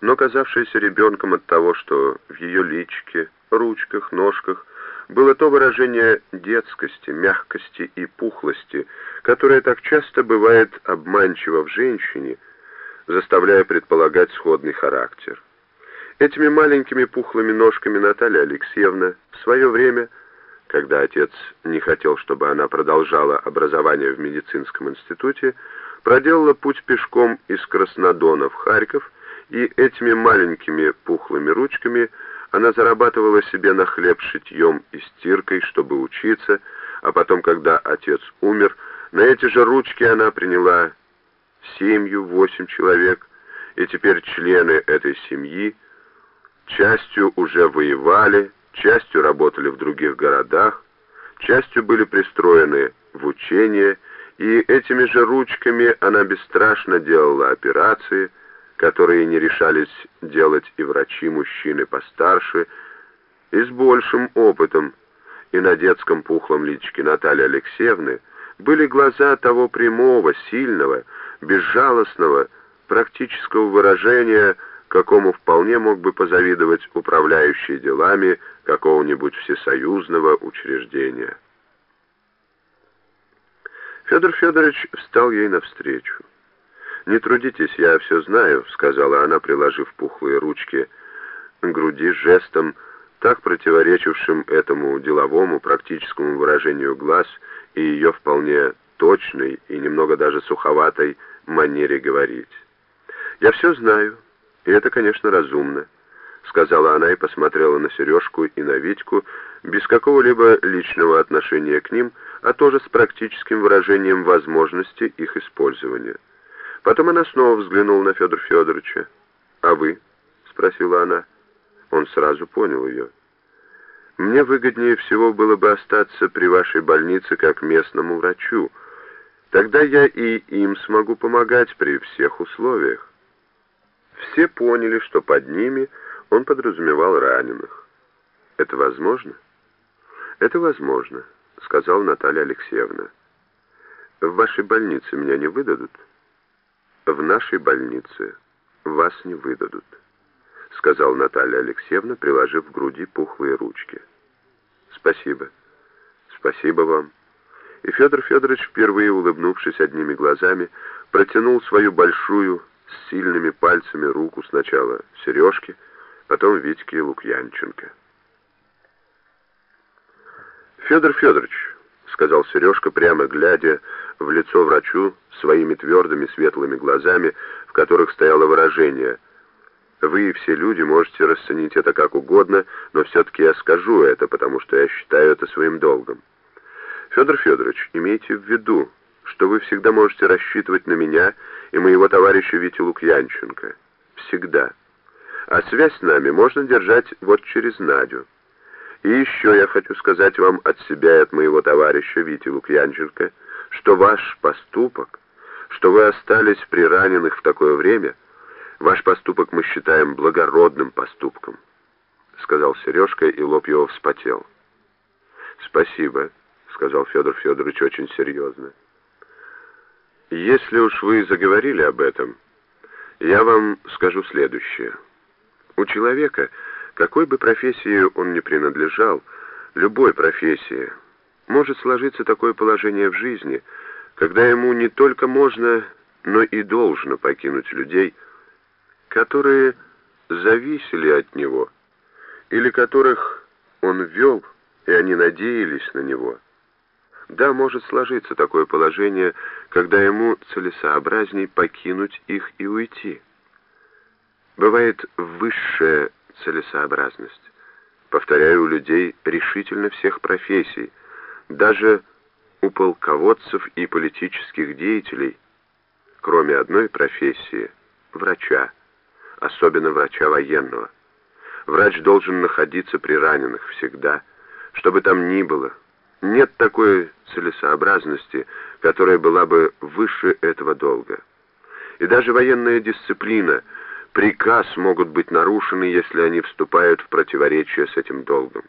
но казавшаяся ребенком от того, что в ее личике, ручках, ножках было то выражение детскости, мягкости и пухлости, которое так часто бывает обманчиво в женщине, заставляя предполагать сходный характер. Этими маленькими пухлыми ножками Наталья Алексеевна в свое время, когда отец не хотел, чтобы она продолжала образование в медицинском институте, проделала путь пешком из Краснодона в Харьков, и этими маленькими пухлыми ручками она зарабатывала себе на хлеб шитьем и стиркой, чтобы учиться, а потом, когда отец умер, на эти же ручки она приняла семью, восемь человек, и теперь члены этой семьи частью уже воевали, частью работали в других городах, частью были пристроены в учения, и этими же ручками она бесстрашно делала операции, которые не решались делать и врачи-мужчины постарше, и с большим опытом, и на детском пухлом личике Натальи Алексеевны были глаза того прямого, сильного, безжалостного, практического выражения, какому вполне мог бы позавидовать управляющий делами какого-нибудь всесоюзного учреждения. Федор Федорович встал ей навстречу. «Не трудитесь, я все знаю», — сказала она, приложив пухлые ручки к груди жестом, так противоречившим этому деловому практическому выражению глаз и ее вполне точной и немного даже суховатой манере говорить. «Я все знаю, и это, конечно, разумно», — сказала она и посмотрела на Сережку и на Витьку без какого-либо личного отношения к ним, а тоже с практическим выражением возможности их использования. Потом она снова взглянула на Федора Федоровича. «А вы?» — спросила она. Он сразу понял ее. «Мне выгоднее всего было бы остаться при вашей больнице как местному врачу. Тогда я и им смогу помогать при всех условиях». Все поняли, что под ними он подразумевал раненых. «Это возможно?» «Это возможно», — сказала Наталья Алексеевна. «В вашей больнице меня не выдадут?» «В нашей больнице вас не выдадут», — сказала Наталья Алексеевна, приложив к груди пухлые ручки. «Спасибо. Спасибо вам». И Федор Федорович, впервые улыбнувшись одними глазами, протянул свою большую, с сильными пальцами руку сначала Сережке, потом Витьке Лукьянченко. «Федор Федорович», — сказал Сережка, прямо глядя в лицо врачу своими твердыми светлыми глазами, в которых стояло выражение «Вы, все люди, можете расценить это как угодно, но все-таки я скажу это, потому что я считаю это своим долгом. Федор Федорович, имейте в виду, что вы всегда можете рассчитывать на меня и моего товарища Витю Лукьянченко. Всегда. А связь с нами можно держать вот через Надю». И еще я хочу сказать вам от себя и от моего товарища Вити Лукьянченко, что ваш поступок, что вы остались при раненых в такое время, ваш поступок мы считаем благородным поступком, сказал Сережка, и лоб его вспотел. Спасибо, сказал Федор Федорович очень серьезно. Если уж вы заговорили об этом, я вам скажу следующее. У человека какой бы профессии он ни принадлежал, любой профессии, может сложиться такое положение в жизни, когда ему не только можно, но и должно покинуть людей, которые зависели от него, или которых он вел, и они надеялись на него. Да, может сложиться такое положение, когда ему целесообразней покинуть их и уйти. Бывает высшее целесообразность. Повторяю, у людей решительно всех профессий, даже у полководцев и политических деятелей, кроме одной профессии – врача, особенно врача военного. Врач должен находиться при раненых всегда, чтобы там ни было. Нет такой целесообразности, которая была бы выше этого долга. И даже военная дисциплина – приказ могут быть нарушены, если они вступают в противоречие с этим долгом.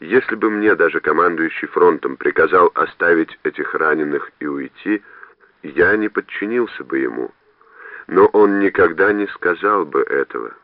Если бы мне даже командующий фронтом приказал оставить этих раненых и уйти, я не подчинился бы ему. Но он никогда не сказал бы этого.